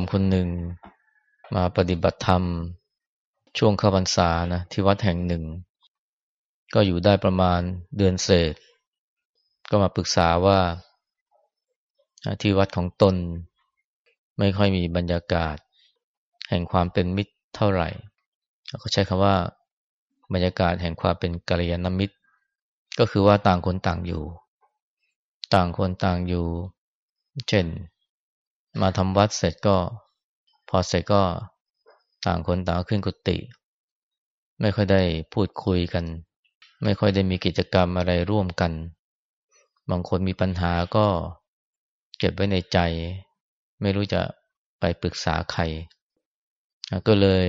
มคนหนึ่งมาปฏิบัติธรรม ช่วงเข้าพรรษานะที่วัดแห่งหนึ่ง ก็อยู่ได้ประมาณเดือนเศษ ก็มาปรึกษาว่าที่วัดของตน ไม่ค่อยมีบรรยากาศ แห่งความเป็นมิตรเท่าไหร่เขาใช้คำว่า บรรยากาศแห่งความเป็นกัลยาณมิตร ก็คือว่าต่างคนต่างอยู่ ต่างคนต่างอยู่ เช่น มาทำวัดเสร็จก็ พอเสร็จก็ต่างคนต่างขึ้นกุฏิไม่ค่อยได้พูดคุยกัน ไม่ค่อยได้มีกิจกรรมอะไรร่วมกัน บางคนมีปัญหาก็เก็บไว้ในใจ ไม่รู้จะไปปรึกษาใคร ก็เลย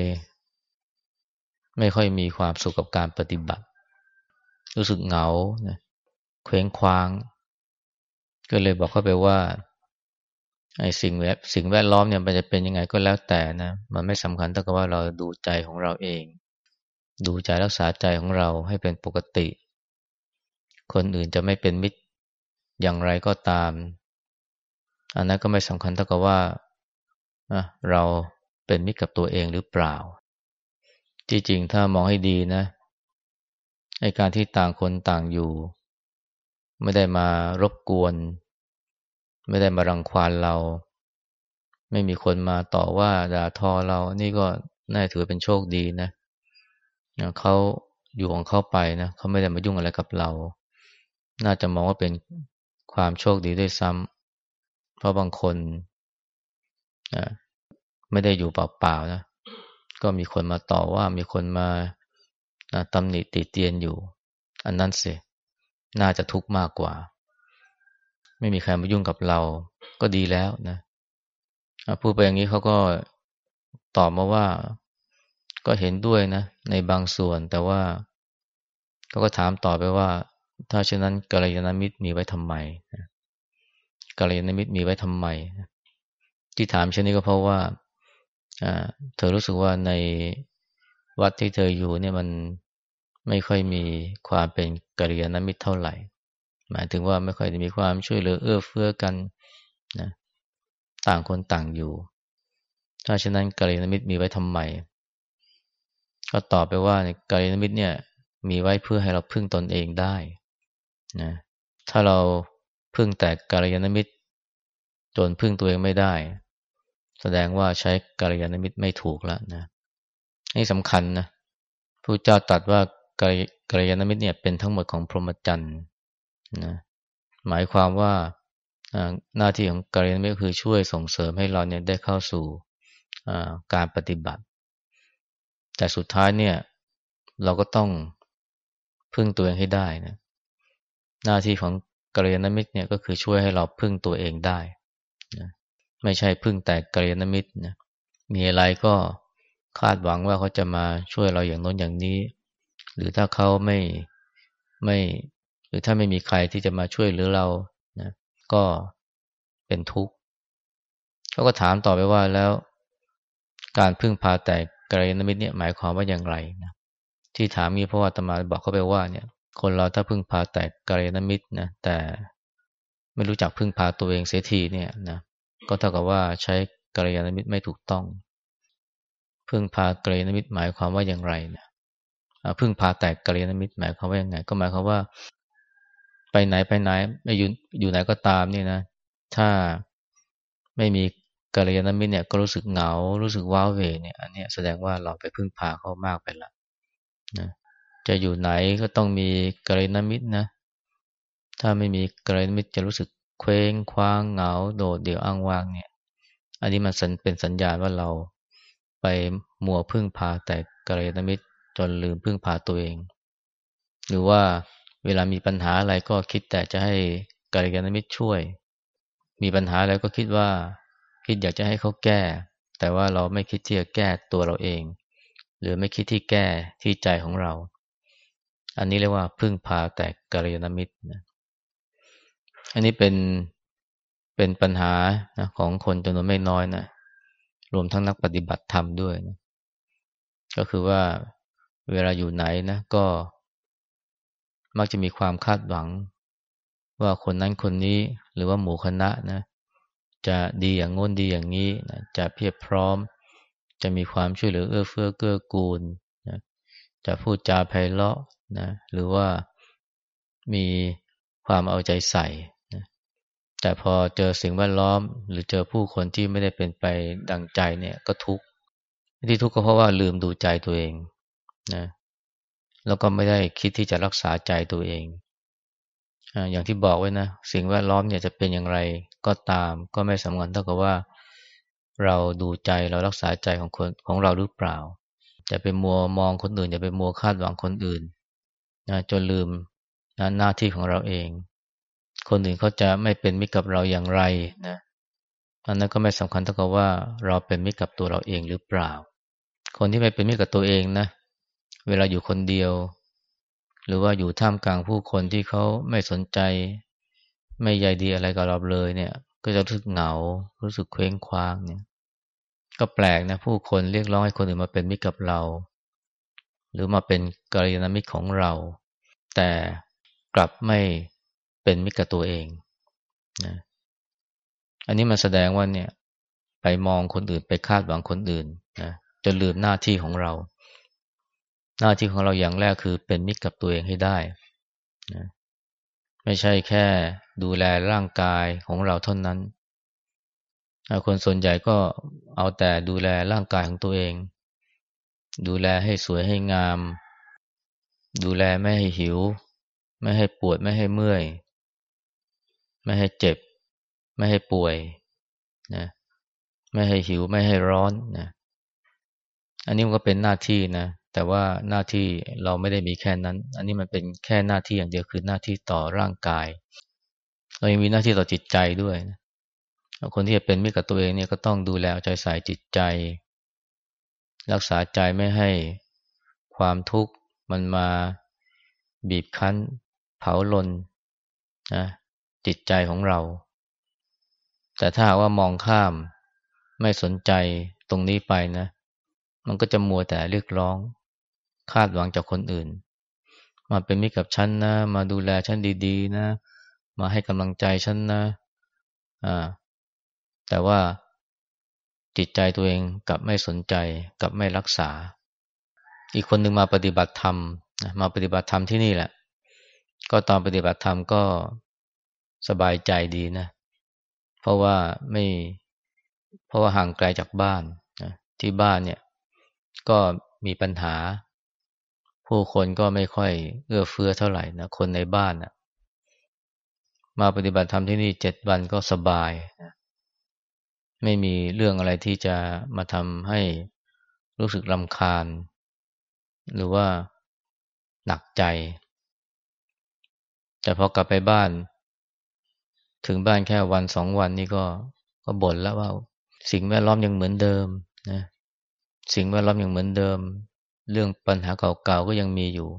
ไม่ค่อยมีความสุขกับการปฏิบัติ รู้สึกเหงาเคว้งคว้าง ก็เลยบอกเขาไปว่า ไอ้สิ่งแวดสิ่งแวดล้อมเนี่ยมันจะเป็นยังไงก็แล้วแต่นะ มันไม่สำคัญเท่ากับว่าเราดูใจของเราเอง ดูใจรักษาใจของเราให้เป็นปกติ คนอื่นจะไม่เป็นมิตรอย่างไรก็ตาม อันนั้นก็ไม่สำคัญเท่ากับว่าเราเป็นมิตรกับตัวเองหรือเปล่าจริงๆถ้ามองให้ดีนะไอการที่ต่างคนต่างอยู่ ไม่ได้มารบกวน ไม่ได้มารังควานเรา ไม่มีคนมาต่อว่าด่าทอเรา นี่ก็น่าถือเป็นโชคดีนะเขาอยู่ของเขาไปนะเขาไม่ได้มายุ่งอะไรกับเรา น่าจะมองว่าเป็นความโชคดีด้วยซ้ำเพราะบางคนนะไม่ได้อยู่เปล่าๆนะ ก็มีคนมาต่อว่ามีคนมาตำหนิติเตียนอยู่ อันนั้นสิน่าจะทุกข์มากกว่า ไม่มีใครมายุ่งกับเราก็ดีแล้วนะพูดไปอย่างนี้เขาก็ตอบมาว่า ก็เห็นด้วยนะ ในบางส่วนแต่ว่าเขาก็ถามต่อไปว่า ถ้าเช่นนั้นกัลยาณมิตรมีไว้ทำไมกัลยาณมิตรมีไว้ทำไม ที่ถามเช่นนี้ก็เพราะว่าเธอรู้สึกว่าในวัดที่เธออยู่เนี่ยมันไม่ค่อยมีความเป็นกัลยาณมิตรเท่าไหร่ หมายถึงว่าไม่ค่อยมีความช่วยเหลือเอื้อเฟื้อกันนะต่างคนต่างอยู่ ถ้าฉะนั้นกัลยาณมิตรมีไว้ทำไม ก็ตอบไปว่ากัลยาณมิตรเนี่ย มีไว้เพื่อให้เราพึ่งตนเองได้นะถ้าเราพึ่งแต่กัลยาณมิตร จนพึ่งตัวเองไม่ได้ แสดงว่าใช้กัลยาณมิตรไม่ถูกแล้วนะนี่สำคัญนะพระเจ้าตรัสว่ากัลยาณมิตรเนี่ยเป็นทั้งหมดของพรหมจรรย์ นะหมายความว่าหน้าที่ของการเรียนก็คือช่วยส่งเสริมให้เราเนี่ยได้เข้าสู่การปฏิบัติ แต่สุดท้ายเนี่ย เราก็ต้องพึ่งตัวเองให้ได้นะหน้าที่ของกัลยาณมิตรเนี่ยก็คือช่วยให้เราพึ่งตัวเองได้นะไม่ใช่พึ่งแต่กัลยาณมิตรนะมีอะไรก็คาดหวังว่าเขาจะมาช่วยเราอย่างน้นอย่างนี้ หรือถ้าเขาไม่ไม่ หรือถ้าไม่มีใครที่จะมาช่วยหรือเรานะก็เป็นทุกข์เขาก็ถามต่อไปว่าแล้วการพึ่งพาแต่กรยาณมิตรเนี่ยหมายความว่าอย่างไรนะที่ถามนี้เพราะว่าตมาบอกเขาไปว่าเนี่ย คนเราถ้าพึ่งพาแต่กรยาณมิตรนะแต่ไม่รู้จักพึ่งพาตัวเองเสียทีเนี่ยนะก็เท่ากับว่าใช้กรยาณมิตรไม่ถูกต้อง พึ่งพากรยาณมิตรหมายความว่าอย่างไรนะพึ่งพาแต่กรยาณมิตรหมายความว่าอย่างไง ก็หมายความว่า ไปไหนไปไหนไม่อยู่อยู่ไหนก็ตามนี่นะ ถ้าไม่มีกัลยาณมิตรเนี่ยก็รู้สึกเหงา รู้สึกว้าเวเนี่ย อันนี้แสดงว่าเราไปพึ่งพาเขามากไปละนะจะอยู่ไหนก็ต้องมีกัลยาณมิตรนะ ถ้าไม่มีกัลยาณมิตรจะรู้สึกเคว้งคว้างเหงา โดดเดี่ยวอ้างว้างเนี่ย อันนี้มันเป็นสัญญาณว่าเราไปมัวพึ่งพาแต่กัลยาณมิตรจนลืมพึ่งพาตัวเอง หรือว่า เวลามีปัญหาอะไรก็คิดแต่จะให้กัลยาณมิตรช่วย มีปัญหาอะไรก็คิดว่า คิดอยากจะให้เขาแก้ แต่ว่าเราไม่คิดที่จะแก้ตัวเราเอง หรือไม่คิดที่แก้ที่ใจของเรา อันนี้เรียกว่าพึ่งพาแต่กัลยาณมิตรนะอันนี้เป็นเป็นปัญหานะของคนจำนวนไม่น้อยนะรวมทั้งนักปฏิบัติธรรมด้วยนะก็คือว่าเวลาอยู่ไหนนะก็ มักจะมีความคาดหวัง ว่าคนนั้นคนนี้หรือว่าหมู่คณะนะจะดีอย่างงน้นดีอย่างนี้นะจะเพียบพร้อม จะมีความช่วยเหลือเอื้อเฟื้อเกื้อกูลนะจะพูดจาไพเราะนะหรือว่ามีความเอาใจใส่นะแต่พอเจอสิ่งแวดล้อม หรือเจอผู้คนที่ไม่ได้เป็นไปดังใจเนี่ยก็ทุกข์ที่ทุกข์ก็เพราะว่าลืมดูใจตัวเองนะ แล้วก็ไม่ได้คิดที่จะรักษาใจตัวเองอย่างที่บอกไว้นะ สิ่งแวดล้อมเนี่ยจะเป็นอย่างไรก็ตาม ก็ไม่สำคัญเท่ากับว่า เราดูใจเรารักษาใจของคนของเราหรือเปล่า จะไปมัวมองคนอื่นอย่าไปมัวคาดหวังคนอื่นนะจนลืมนะหน้าที่ของเราเอง คนอื่นเขาจะไม่เป็นมิตรกับเราอย่างไรนะอันนั้นก็ไม่สำคัญเท่ากับว่าเราเป็นมิตรกับตัวเราเองหรือเปล่า คนที่ไม่เป็นมิตรกับตัวเองนะ เวลาอยู่คนเดียว หรือว่าอยู่ท่ามกลางผู้คนที่เขาไม่สนใจ ไม่ใยดีอะไรกับเราเลยเนี่ย ก็จะรู้สึกเหงา รู้สึกเคว้งคว้างเนี่ย ก็แปลกนะ ผู้คนเรียกร้องให้คนอื่นมาเป็นมิตรกับเรา หรือมาเป็นกัลยาณมิตรของเรา แต่กลับไม่เป็นมิตรกับตัวเองนะอันนี้มันแสดงว่าเนี่ย ไปมองคนอื่นไปคาดหวังคนอื่นนะจนลืมหน้าที่ของเรา หน้าที่ของเราอย่างแรกคือเป็นมิตรกับตัวเองให้ได้นะไม่ใช่แค่ดูแลร่างกายของเราเท่านั้น คนส่วนใหญ่ก็เอาแต่ดูแลร่างกายของตัวเอง ดูแลให้สวยให้งาม ดูแลไม่ให้หิว ไม่ให้ปวดไม่ให้เมื่อย ไม่ให้เจ็บ ไม่ให้ป่วยนะไม่ให้หิวไม่ให้ร้อนนะอันนี้มันก็เป็นหน้าที่นะ แต่ว่าหน้าที่เราไม่ได้มีแค่นั้น อันนี้มันเป็นแค่หน้าที่อย่างเดียวคือหน้าที่ต่อร่างกาย เรายังมีหน้าที่ต่อจิตใจด้วยนะคนที่จะเป็นมิตรกับตัวเองเนี่ยก็ต้องดูแลใจใส่จิตใจ รักษาใจไม่ให้ความทุกข์มันมาบีบคั้น เผาลนนะจิตใจของเรา แต่ถ้าว่ามองข้ามไม่สนใจตรงนี้ไปนะ มันก็จะมัวแต่เรียกร้อง คาดหวังจากคนอื่น มาเป็นมิตรกับฉันนะ มาดูแลฉันดีๆนะ มาให้กำลังใจฉันนะอ่าแต่ว่าจิตใจตัวเองกลับไม่สนใจกลับไม่รักษา อีกคนหนึ่งมาปฏิบัติธรรมมาปฏิบัติธรรมที่นี่แหละ ก็ตอนปฏิบัติธรรมก็สบายใจดีนะ เพราะว่าไม่เพราะว่าห่างไกลจากบ้านนะที่บ้านเนี่ย ก็มีปัญหา ผู้คนก็ไม่ค่อยเอื้อเฟื้อเท่าไหร่นะคนในบ้านนะมาปฏิบัติธรรมที่นี่เจ็ดวันก็สบายนะไม่มีเรื่องอะไรที่จะมาทำให้รู้สึกรำคาญ หรือว่าหนักใจ แต่พอกลับไปบ้าน ถึงบ้านแค่วันสองวันนี่ก็ก็บ่นแล้วว่า สิ่งแวดล้อมยังเหมือนเดิมนะสิ่งแวดล้อมยังเหมือนเดิม เรื่องปัญหาเก่าๆก็ยังมีอยู่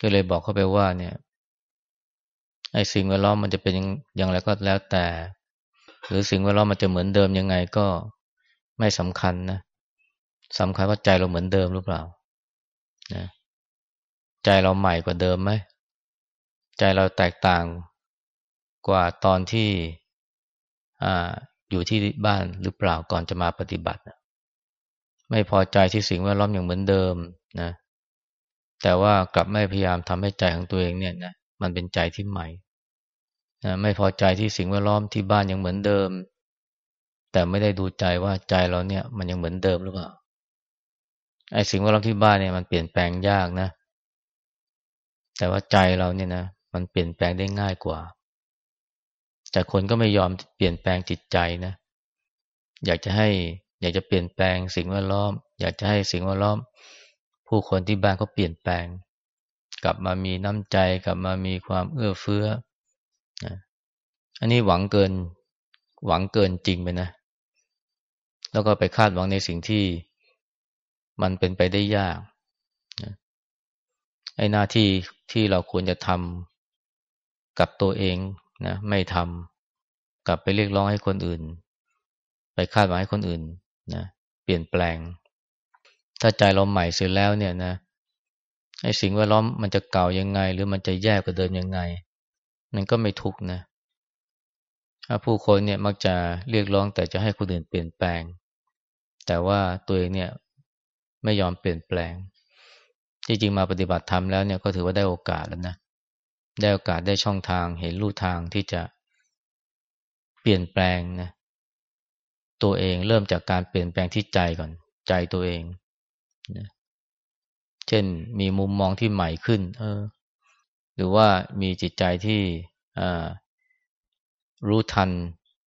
ก็เลยบอกเขาไปว่าเนี่ยไอ้สิ่งแวดล้อมมันจะเป็นอย่างไรก็แล้วแต่ หรือสิ่งแวดล้อมมันจะเหมือนเดิมยังไงก็ไม่สำคัญนะสำคัญว่าใจเราเหมือนเดิมหรือเปล่านะใจเราใหม่กว่าเดิมไหมใจเราแตกต่างกว่าตอนที่อ่าอยู่ที่บ้านหรือเปล่าก่อนจะมาปฏิบัติ ไม่พอใจที่สิ่งแวดล้อมอย่างเหมือนเดิมนะ แต่ว่ากลับไม่พยายามทำให้ใจของตัวเองเนี่ยนะมันเป็นใจที่ใหม่นะไม่พอใจที่สิ่งแวดล้อมที่บ้านยังเหมือนเดิม แต่ไม่ได้ดูใจว่าใจเราเนี่ย มันยังเหมือนเดิมหรือเปล่าไอ้สิ่งแวดล้อมที่บ้านเนี่ยมันเปลี่ยนแปลงยากนะ แต่ว่าใจเราเนี่ยนะมันเปลี่ยนแปลงได้ง่ายกว่า แต่คนก็ไม่ยอมเปลี่ยนแปลงจิตใจนะ อยากจะให้ อยากจะเปลี่ยนแปลงสิ่งแวดล้อม อยากจะให้สิ่งแวดล้อม ผู้คนที่บ้านเขาเปลี่ยนแปลง กลับมามีน้ำใจกลับมามีความเอื้อเฟื้อนะอันนี้หวังเกินหวังเกินจริงไปนะ แล้วก็ไปคาดหวังในสิ่งที่มันเป็นไปได้ยากไอ้หน้าที่ที่เราควรจะทำกับตัวเองนะไม่ทำกลับไปเรียกร้องให้คนอื่น ไปคาดหวังให้คนอื่น นะเปลี่ยนแปลง ถ้าใจเราใหม่เสร็จแล้วเนี่ยนะไอ้สิ่งแวดล้อมมันจะเก่ายังไง หรือมันจะแย่กว่าเดิมยังไง มันก็ไม่ทุกนะถ้าผู้คนเนี่ยมักจะเรียกร้องแต่จะให้คนอื่นเปลี่ยนแปลง แต่ว่าตัวเองเนี่ยไม่ยอมเปลี่ยนแปลง ที่จริงมาปฏิบัติธรรมแล้วเนี่ยก็ถือว่าได้โอกาสแล้วนะได้โอกาสได้ช่องทางเห็นลู่ทางที่จะเปลี่ยนแปลงนะ ตัวเอง เริ่มจากการเปลี่ยนแปลงที่ใจก่อน ใจตัวเองนะเช่นมีมุมมองที่ใหม่ขึ้น เออ หรือว่ามีจิตใจที่รู้ทัน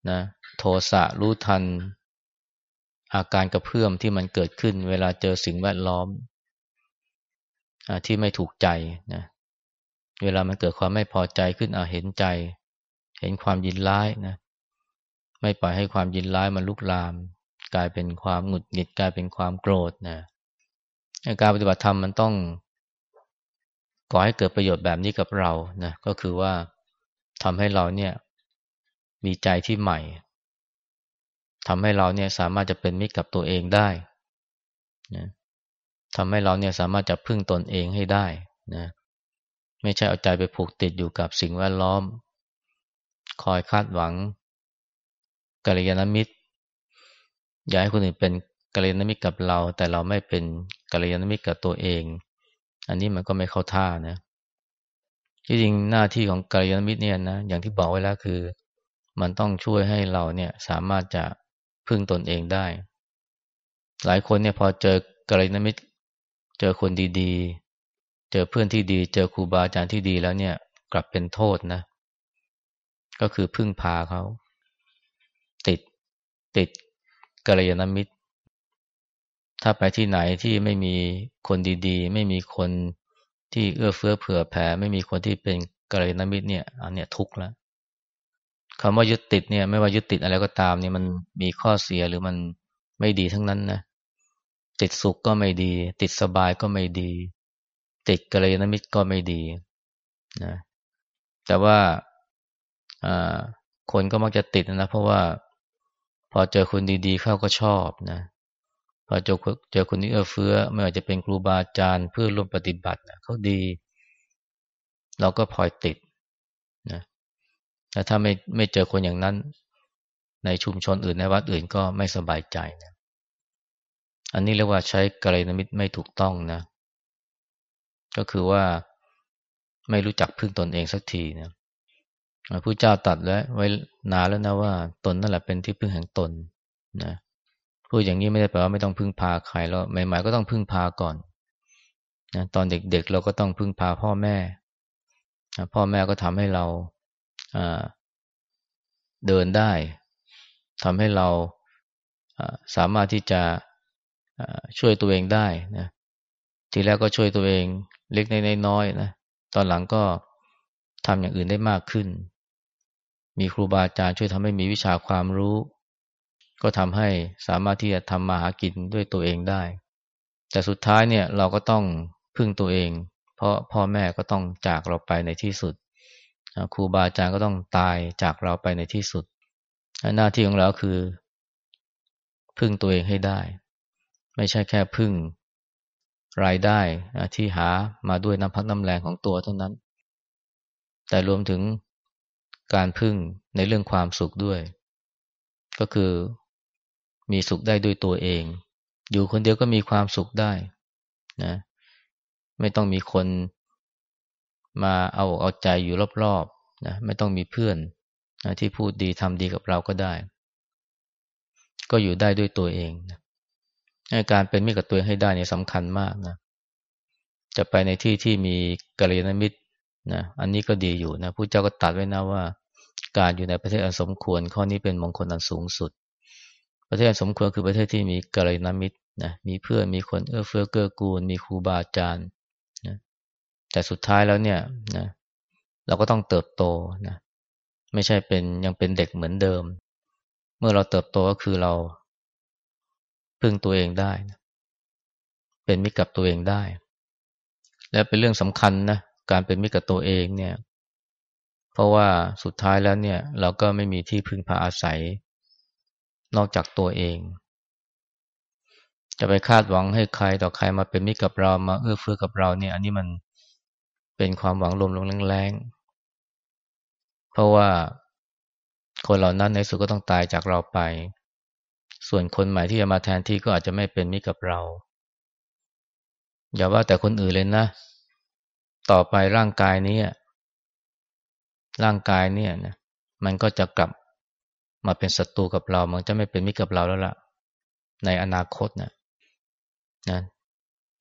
นะโทสะรู้ทัน อาการกระเพื่อมที่มันเกิดขึ้น เวลาเจอสิ่งแวดล้อมที่ไม่ถูกใจนะเวลามันเกิดความไม่พอใจขึ้นอาเห็นใจ เห็นความยินร้ายนะ ไม่ปล่อยให้ความยินร้ายมันลุกลาม กลายเป็นความหงุดหงิดกลายเป็นความโกรธนะการปฏิบัติธรรมมันต้องก่อให้เกิดประโยชน์แบบนี้กับเรานะก็คือว่าทำให้เราเนี่ยมีใจที่ใหม่ทำให้เราเนี่ยสามารถจะเป็นมิตรกับตัวเองได้นะทำให้เราเนี่ยสามารถจะพึ่งตนเองให้ได้นะไม่ใช่เอาใจไปผูกติดอยู่กับสิ่งแวดล้อม คอยคาดหวัง กัลยาณมิตร อยากให้คนอื่นเป็นกัลยาณมิตรกับเรา แต่เราไม่เป็นกัลยาณมิตรกับตัวเอง อันนี้มันก็ไม่เข้าท่านะที่จริงหน้าที่ของกัลยาณมิตรเนี่ยนะอย่างที่บอกไว้แล้วคือ มันต้องช่วยให้เราเนี่ยสามารถจะพึ่งตนเองได้ หลายคนเนี่ยพอเจอกัลยาณมิตร เจอคนดีๆ เจอเพื่อนที่ดี เจอครูบาอาจารย์ที่ดีแล้วเนี่ย กลับเป็นโทษนะ ก็คือพึ่งพาเขา ติดกัลยาณมิตร ถ้าไปที่ไหนที่ไม่มีคนดีๆ ไม่มีคนที่เอื้อเฟื้อเผื่อแผ่ไม่มีคนที่เป็นกัลยาณมิตรเนี่ยอันเนี้ยทุกข์แล้วคำว่ายึดติดเนี่ยไม่ว่ายึดติดอะไรก็ตามเนี่ยมันมีข้อเสียหรือมันไม่ดีทั้งนั้นนะติดสุขก็ไม่ดี ติดสบายก็ไม่ดี ติดกัลยาณมิตรก็ไม่ดีนะแต่ว่าคนก็มักจะติดนะเพราะว่า พอเจอคนดีๆเข้าก็ชอบนะพอเจอเจอคนนี้เอื้อเฟื้อไม่ว่าจะเป็นครูบาอาจารย์เพื่อร่วมปฏิบัติเขาดี เราก็พลอยติดนะแต่ถ้าไม่ไม่เจอคนอย่างนั้น ในชุมชนอื่นในวัดอื่นก็ไม่สบายใจนะอันนี้เรียกว่าใช้กัลยาณมิตรไม่ถูกต้องนะ ก็คือว่าไม่รู้จักพึ่งตนเองสักทีนะ พระเจ้าตัดแล้วไว้นานแล้วนะว่าตนนั่นแหละเป็นที่พึ่งแห่งตนนะพูดอย่างนี้ไม่ได้แปลว่าไม่ต้องพึ่งพาใครแล้วใหม่ๆก็ต้องพึ่งพาก่อนนะตอนเด็กๆเราก็ต้องพึ่งพาพ่อแม่พ่อแม่ก็ทำให้เราเดินได้ทำให้เราสามารถที่จะช่วยตัวเองได้นะทีแรกก็ช่วยตัวเองเล็กน้อยๆนะตอนหลังก็ทำอย่างอื่นได้มากขึ้น มีครูบาอาจารย์ช่วยทำให้มีวิชาความรู้ ก็ทำให้สามารถที่จะทำมาหากินด้วยตัวเองได้ แต่สุดท้ายเนี่ยเราก็ต้องพึ่งตัวเอง เพราะพ่อแม่ก็ต้องจากเราไปในที่สุดครูบาอาจารย์ก็ต้องตายจากเราไปในที่สุด หน้าที่ของเราคือ พึ่งตัวเองให้ได้ ไม่ใช่แค่พึ่งรายได้ที่หามาด้วยน้ำพักน้ำแรงของตัวเท่านั้น แต่รวมถึง การพึ่งในเรื่องความสุขด้วย ก็คือมีสุขได้ด้วยตัวเอง อยู่คนเดียวก็มีความสุขได้นะไม่ต้องมีคนมาเอาเอาใจอยู่รอบๆนะไม่ต้องมีเพื่อนนะที่พูดดีทำดีกับเราก็ได้ ก็อยู่ได้ด้วยตัวเองนะการเป็นมิตรกับตัวให้ได้เนี่ยสำคัญมากนะจะไปในที่ที่มีกัลยาณมิตรนะอันนี้ก็ดีอยู่นะผู้เจ้าก็ตัดไว้นะว่า การอยู่ในประเทศอันสมควร ข้อนี้เป็นมงคลอันสูงสุด ประเทศอันสมควรคือประเทศที่มีกัลยาณมิตรนะมีเพื่อนมีคนเอื้อเฟื้อเกื้อกูล มีครูบาอาจารย์นะแต่สุดท้ายแล้วเนี่ยนะเราก็ต้องเติบโตนะไม่ใช่เป็นยังเป็นเด็กเหมือนเดิม เมื่อเราเติบโตก็คือเรา พึ่งตัวเองได้เป็นมิตรกับตัวเองได้ และเป็นเรื่องสำคัญนะการเป็นมิตรกับตัวเองเนี่ย เพราะว่าสุดท้ายแล้วเนี่ย เราก็ไม่มีที่พึ่งพาอาศัย นอกจากตัวเอง จะไปคาดหวังให้ใครต่อใครมาเป็นมิตรกับเรามาเอื้อเฟื้อกับเราเนี่ย อันนี้มันเป็นความหวังลมลงแรงๆเพราะว่าคนเหล่านั้นในสุดก็ต้องตายจากเราไป ส่วนคนใหม่ที่จะมาแทนที่ก็อาจจะไม่เป็นมิตรกับเรา อย่าว่าแต่คนอื่นเลยนะ ต่อไปร่างกายนี้ ร่างกายเนี่ยนะมันก็จะกลับมาเป็นศัตรูกับเรา มันจะไม่เป็นมิตรกับเราแล้วล่ะ ในอนาคตนะนะ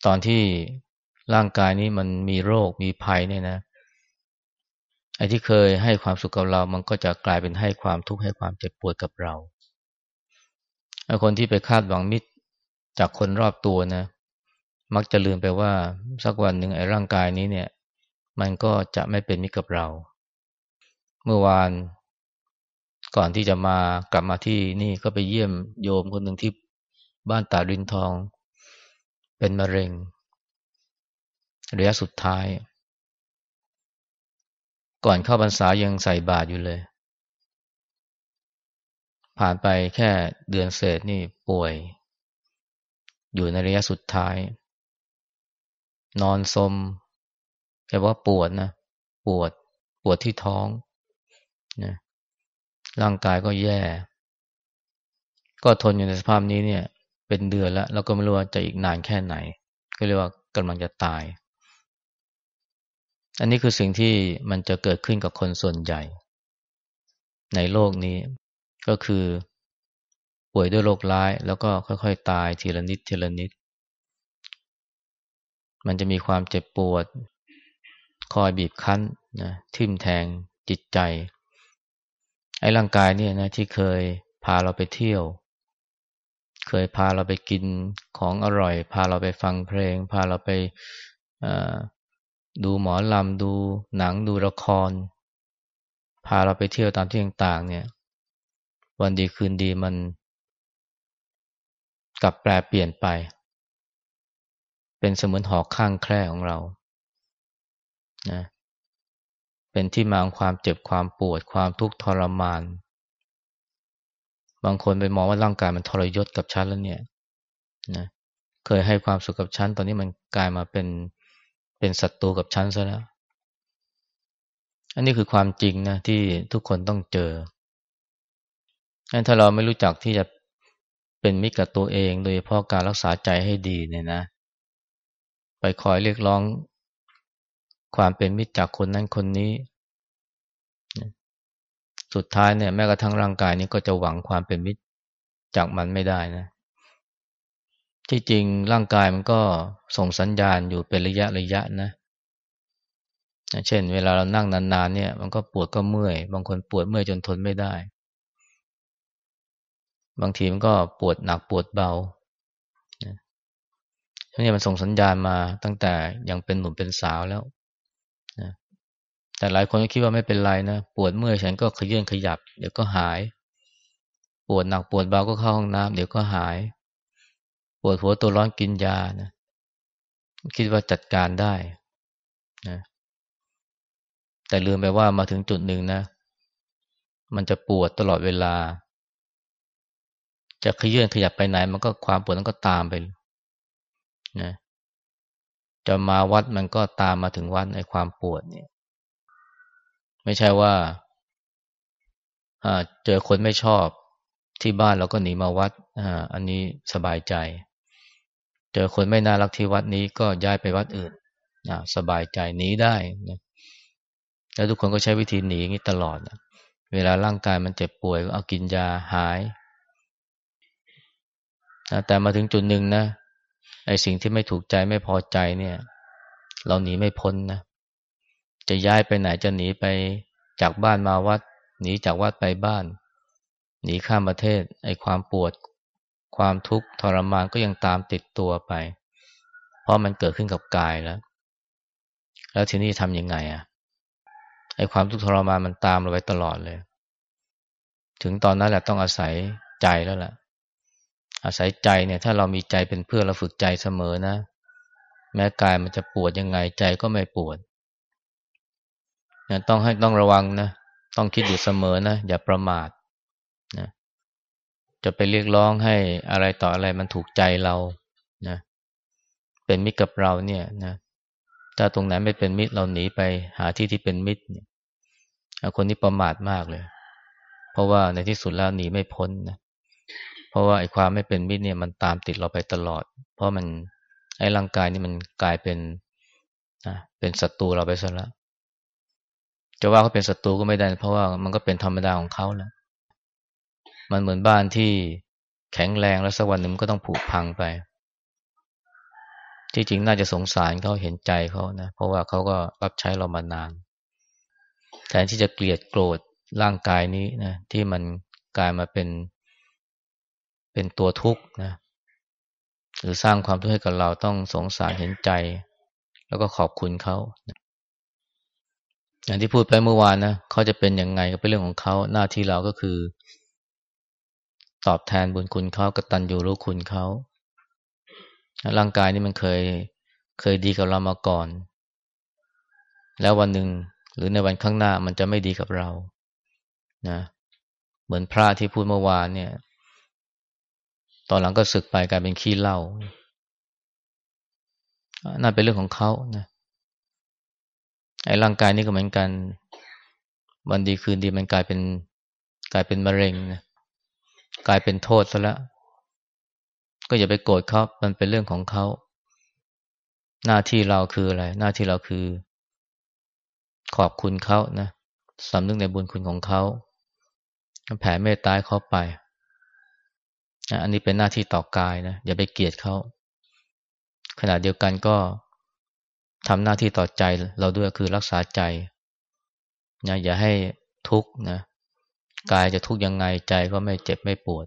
ตอนที่ร่างกายนี้มันมีโรคมีภัยเนี่ยนะไอ้ที่เคยให้ความสุขกับเรา มันก็จะกลายเป็นให้ความทุกข์ให้ความเจ็บปวดกับเราไอ้คนที่ไปคาดหวังมิตรจากคนรอบตัวนะ มักจะลืมไปว่าสักวันหนึ่งไอ้ร่างกายนี้เนี่ย มันก็จะไม่เป็นมิตรกับเรา เมื่อวาน ก่อนที่จะมากลับมาที่นี่ก็ไปเยี่ยมโยมคนหนึ่งที่บ้านตาดินทอง เป็นมะเร็งระยะสุดท้าย ก่อนเข้าพรรษายังใส่บาตรอยู่เลย ผ่านไปแค่เดือนเศษนี่ป่วย อยู่ในระยะสุดท้าย นอนสมแค่ว่าปวดนะ ปวด ปวดที่ท้อง นะร่างกายก็แย่ ก็ทนอยู่ในสภาพนี้เนี่ย เป็นเดือนแล้ว แล้วก็ไม่รู้ว่าจะอีกนานแค่ไหน ก็เรียกว่ากำลังจะตาย อันนี้คือสิ่งที่มันจะเกิดขึ้นกับคนส่วนใหญ่ ในโลกนี้ก็คือป่วยด้วยโรคร้าย แล้วก็ค่อยๆ ตายทีละนิดทีละนิด มันจะมีความเจ็บปวด คอยบีบคั้นนะทิ่มแทงจิตใจ ไอ้ร่างกายเนี่ยนะที่เคยพาเราไปเที่ยว เคยพาเราไปกินของอร่อย พาเราไปฟังเพลง พาเราไปดูหมอลำดูหนังดูละคร พาเราไปเที่ยวตามที่ต่างๆ เนี่ย วันดีคืนดีมัน กลับแปลเปลี่ยนไป เป็นเสมือนหอกข้างแคร่ของเรานะ เป็นที่มาของความเจ็บความปวดความทุกข์ทรมาน บางคนไปมองว่าร่างกายมันทรยศกับฉันแล้วเนี่ยนะเคยให้ความสุขกับฉัน ตอนนี้มันกลายมาเป็นเป็นศัตรูกับฉันซะแล้ว อันนี้คือความจริงนะที่ทุกคนต้องเจอถ้าเราไม่รู้จักที่จะเป็นมิตรกับตัวเอง โดยเฉพาะการรักษาใจให้ดีเนี่ยนะ ไปคอยเรียกร้อง ความเป็นมิตรจากคนนั้นคนนี้ สุดท้ายเนี่ยแม้กระทั่งร่างกายนี้ก็จะหวังความเป็นมิตรจากมันไม่ได้นะ ที่จริงร่างกายมันก็ส่งสัญญาณอยู่เป็นระยะระยะนะเช่นเวลาเรานั่งนานๆเนี่ย มันก็ปวดก็เมื่อย บางคนปวดเมื่อยจนทนไม่ได้ บางทีมันก็ปวดหนักปวดเบานี่มันส่งสัญญาณมาตั้งแต่ยังเป็นหนุ่มเป็นสาวแล้ว แต่หลายคนก็คิดว่าไม่เป็นไรนะ ปวดเมื่อยฉันก็ขยื่นขยับ เดี๋ยวก็หาย ปวดหนักปวดเบาก็เข้าห้องน้ำเดี๋ยวก็หาย ปวดหัวตัวร้อนกินยานะ คิดว่าจัดการได้นะแต่ลืมไปว่ามาถึงจุดหนึ่งนะ มันจะปวดตลอดเวลา จะขยื่นขยับไปไหน มันก็ความปวดนั้นก็ตามไปนะจะมาวัดมันก็ตามมาถึงวัดในความปวดเนี่ย ไม่ใช่ว่าเจอคนไม่ชอบที่บ้านเราก็หนีมาวัดอันนี้สบายใจ เจอคนไม่น่ารักที่วัดนี้ก็ย้ายไปวัดอื่นสบายใจหนีได้นะแล้วทุกคนก็ใช้วิธีหนีอย่างนี้ตลอดนะเวลาร่างกายมันเจ็บป่วยก็เอากินยาหายนะแต่มาถึงจุดหนึ่งนะไอ้สิ่งที่ไม่ถูกใจไม่พอใจเนี่ย เราหนีไม่พ้นนะ จะย้ายไปไหนจะหนีไปจากบ้านมาวัด หนีจากวัดไปบ้าน หนีข้ามประเทศไอ้ความปวด ความทุกข์ทรมานก็ยังตามติดตัวไป เพราะมันเกิดขึ้นกับกายแล้ว แล้วทีนี้ทำยังไงอะไอ้ความทุกข์ทรมานมันตามเราไปตลอดเลย ถึงตอนนั้นแหละต้องอาศัยใจแล้วแหละอาศัยใจเนี่ย ถ้าเรามีใจเป็นเพื่อนเราฝึกใจเสมอนะ แม้กายมันจะปวดยังไงใจก็ไม่ปวด นะต้องให้ต้องระวังนะ ต้องคิดอยู่เสมอนะ อย่าประมาทนะจะไปเรียกร้องให้อะไรต่ออะไรมันถูกใจเรานะเป็นมิตรกับเราเนี่ยนะถ้าตรงไหนไม่เป็นมิตรเราหนีไปหาที่ที่เป็นมิตรเนี่ยคนนี้ประมาทมากเลย เพราะว่าในที่สุดแล้วหนีไม่พ้นนะเพราะว่าไอ้ความไม่เป็นมิตรเนี่ยมันตามติดเราไปตลอด เพราะมันไอ้ร่างกายนี่มันกลายเป็นนะเป็นศัตรูเราไปซะแล้ว จะว่าเขาเป็นศัตรูก็ไม่ได้ เพราะว่ามันก็เป็นธรรมดาของเขาแล้ว มันเหมือนบ้านที่แข็งแรงแล้วสักวันหนึ่งก็ต้องผุพังไป ที่จริงน่าจะสงสารเขาเห็นใจเขานะ เพราะว่าเขาก็รับใช้เรามานาน แทนที่จะเกลียดโกรธร่างกายนี้นะที่มันกลายมาเป็น เป็นตัวทุกข์นะ หรือสร้างความทุกข์ให้กับเราต้องสงสารเห็นใจ แล้วก็ขอบคุณเขา อย่างที่พูดไปเมื่อวานนะเขาจะเป็นยังไงก็เป็นเรื่องของเขาหน้าที่เราก็คือ ตอบแทนบุญคุณเขากตัญญูรู้คุณเขาร่างกายนี่มันเคยเคยดีกับเรามาก่อน แล้ววันหนึ่งหรือในวันข้างหน้ามันจะไม่ดีกับเรา นะ เหมือนพระที่พูดเมื่อวานเนี่ย ตอนหลังก็สึกไปกลายเป็นขี้เหล้าน่าเป็นเรื่องของเขานะ ไอ้ร่างกายนี่ก็เหมือนกันวันดีคืนดีมันกลายเป็น กลายเป็นมะเร็งนะกลายเป็นโทษซะแล้วก็อย่าไปโกรธเขามันเป็นเรื่องของเขาหน้าที่เราคืออะไร หน้าที่เราคือ ขอบคุณเขานะสำนึกในบุญคุณของเขาแผ่เมตตาเขาไปอันนี้เป็นหน้าที่ต่อกายนะอย่าไปเกลียดเขาขณะเดียวกันก็ ทำหน้าที่ต่อใจเราด้วยคือรักษาใจนะอย่าให้ทุกข์นะกายจะทุกข์ยังไงใจก็ไม่เจ็บไม่ปวด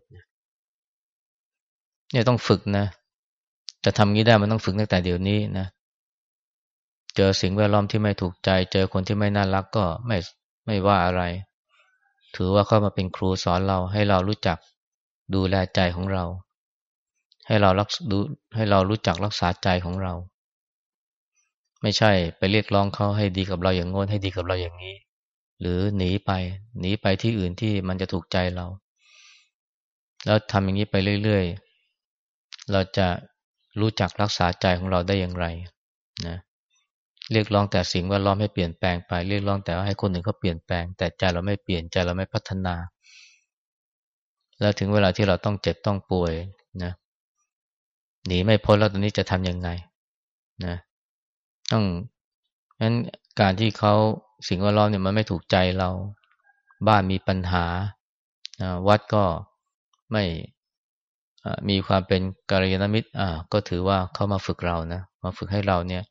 เนี่ยต้องฝึกนะ จะทำงี้ได้มันต้องฝึกตั้งแต่เดี๋ยวนี้นะ เจอสิ่งแวดล้อมที่ไม่ถูกใจ เจอคนที่ไม่น่ารักก็ไม่ไม่ว่าอะไร ถือว่าเข้ามาเป็นครูสอนเราให้เรารู้จักดูแลใจของเรา ให้เรารักดูให้เรารู้จักรักษาใจของเรา ไม่ใช่ไปเรียกร้องเขาให้ดีกับเราอย่างงน้นให้ดีกับเราอย่างนี้ หรือหนีไป หนีไปที่อื่นที่มันจะถูกใจเรา แล้วทำอย่างนี้ไปเรื่อยๆ เราจะรู้จักรักษาใจของเราได้อย่างไรนะเรียกร้องแต่สิ่งแวดล้อมให้เปลี่ยนแปลงไปเรียกร้องแต่ว่าให้คนอื่นเขาเปลี่ยนแปลง แต่ใจเราไม่เปลี่ยนใจเราไม่พัฒนา แล้วถึงเวลาที่เราต้องเจ็บต้องป่วยนะหนีไม่พ้นแล้วตอนนี้จะทำยังไงนะ ต้องนั้นการที่เขาสิ่งแวดล้อมเนี่ยมันไม่ถูกใจเรา บ้านมีปัญหา วัดก็ไม่มีความเป็นกัลยาณมิตรอ่าก็ถือว่าเขามาฝึกเรานะ มาฝึกให้เราเนี่ย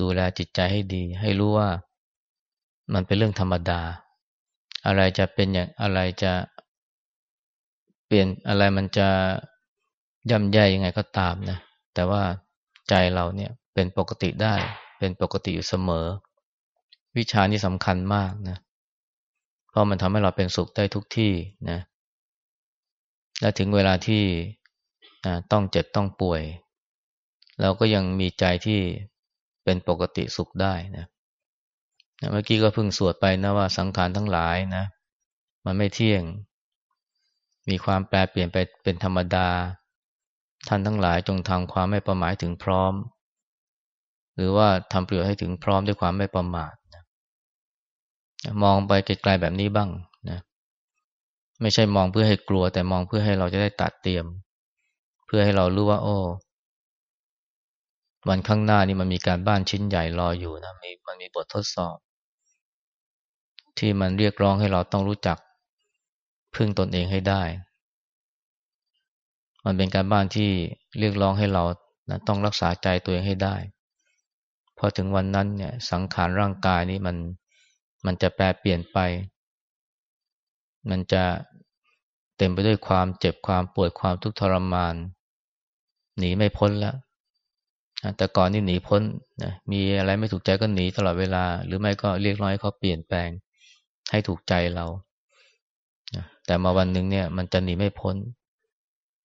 ดูแลจิตใจให้ดี ให้รู้ว่ามันเป็นเรื่องธรรมดา อะไรจะเป็นอย่างอะไรจะ เปลี่ยนอะไรมันจะย่ำแย่ยังไงก็ตามนะ แต่ว่าใจเราเนี่ย เป็นปกติได้ เป็นปกติอยู่เสมอ วิชานี้สำคัญมากนะ เพราะมันทำให้เราเป็นสุขได้ทุกที่นะ และถึงเวลาที่ต้องเจ็บต้องป่วย เราก็ยังมีใจที่เป็นปกติสุขได้นะเมื่อกี้ก็เพิ่งสวดไปนะว่าสังขารทั้งหลายนะ มันไม่เที่ยง มีความแปรเปลี่ยนไปเป็นธรรมดา ท่านทั้งหลายจงทำความไม่ประมาทถึงพร้อม หรือว่าทำประโยชน์ให้ถึงพร้อมด้วยความไม่ประมาทมองไปไกลๆแบบนี้บ้างนะไม่ใช่มองเพื่อให้กลัว แต่มองเพื่อให้เราจะได้ตัดเตรียม เพื่อให้เรารู้ว่า โอ้วันข้างหน้านี่มันมีการบ้านชิ้นใหญ่รออยู่นะมีมันมีบททดสอบ ที่มันเรียกร้องให้เราต้องรู้จักพึ่งตนเองให้ได้ มันเป็นการบ้านที่เรียกร้องให้เรานะต้องรักษาใจตัวเองให้ได้ อถึงวันนั้นเนี่ยสังขารร่างกายนี้มันมันจะแปลเปลี่ยนไป มันจะเต็มไปด้วยความเจ็บความปวดความทุกข์ทรมาน หนีไม่พ้นแล้วแต่ก่อนนี่หนีพ้นนะมีอะไรไม่ถูกใจก็หนีตลอดเวลา หรือไม่ก็เรียกร้องให้เขาเปลี่ยนแปลงให้ถูกใจเราแต่มาวันหนึ่งเนี่ยมันจะหนีไม่พ้น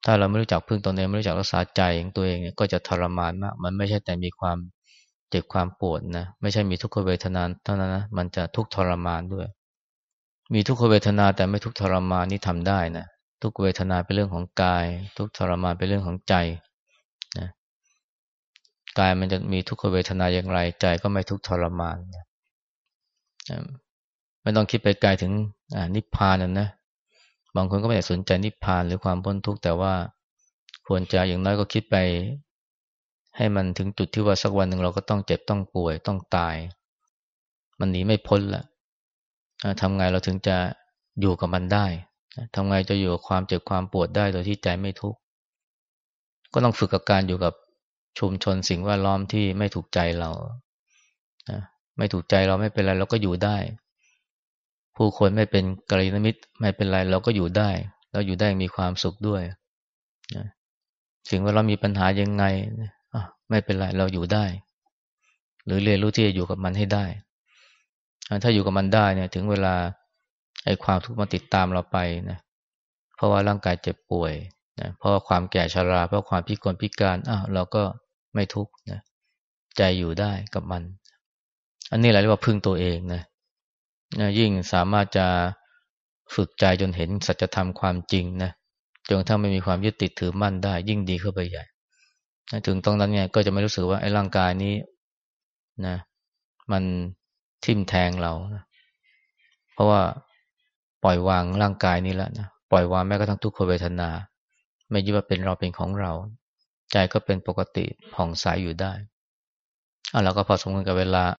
ถ้าเราไม่รู้จักพึ่งตนเองไม่รู้จักรักษาใจของตัวเองเนี่ยก็จะทรมานมาก มันไม่ใช่แต่มีความ เจ็บความปวดนะไม่ใช่มีทุกขเวทนาเท่านั้นนะมันจะทุกทรมานด้วย มีทุกขเวทนาแต่ไม่ทุกทรมานนี่ทำได้นะทุกเวทนาเป็นเรื่องของกาย ทุกทรมานเป็นเรื่องของใจนะกายมันจะมีทุกขเวทนาอย่างไร ใจก็ไม่ทุกทรมานนะไม่ต้องคิดไปไกลถึงนิพพานนะนะบางคนก็ไม่ได้สนใจนิพพานหรือความพ้นทุกข์แต่ว่าควรจะอย่างน้อยก็คิดไป ให้มันถึงจุดที่ว่าสักวันหนึ่งเราก็ต้องเจ็บต้องป่วยต้องตาย มันหนีไม่พ้นละทำไงเราถึงจะอยู่กับมันได้ทำไงจะอยู่กับความเจ็บความปวดได้โดยที่ใจไม่ทุกข์ก็ต้องฝึกกับการอยู่กับชุมชนสิ่งแวดล้อมที่ไม่ถูกใจเราไม่ถูกใจเราไม่เป็นไรเราก็อยู่ได้ ผู้คนไม่เป็นกรยามิตรไม่เป็นไรเราก็อยู่ได้ เราอยู่ได้มีความสุขด้วยสิ่งว่าเรามีปัญหายังไง ไม่เป็นไรเราอยู่ได้ หรือเรียนรู้ที่จะอยู่กับมันให้ได้ ถ้าอยู่กับมันได้เนี่ยถึงเวลาไอ้ความทุกข์มาติดตามเราไปนะเพราะว่าร่างกายเจ็บป่วยนะเพราะความแก่ชรา เพราะความพิกลพิการอ้าวเราก็ไม่ทุกข์นะใจอยู่ได้กับมัน อันนี้แหละเรียกว่าพึ่งตัวเองนะนะยิ่งสามารถจะฝึกใจจนเห็นสัจธรรมความจริงนะจนถ้าไม่มีความยึดติดถือมั่นได้ ยิ่งดีเข้าไปใหญ่ ถึงตรงนั้นเนี่ยก็จะไม่รู้สึกว่าไอ้ร่างกายนี้นะ มันทิ่มแทงเรานะเพราะว่าปล่อยวางร่างกายนี้แล้วนะปล่อยวางแม้กระทั่งทุกขเวทนา ไม่ยึดว่าเป็นเราเป็นของเรา ใจก็เป็นปกติผ่องใสยอยู่ได้อะเราก็พอสมควรกับเวลา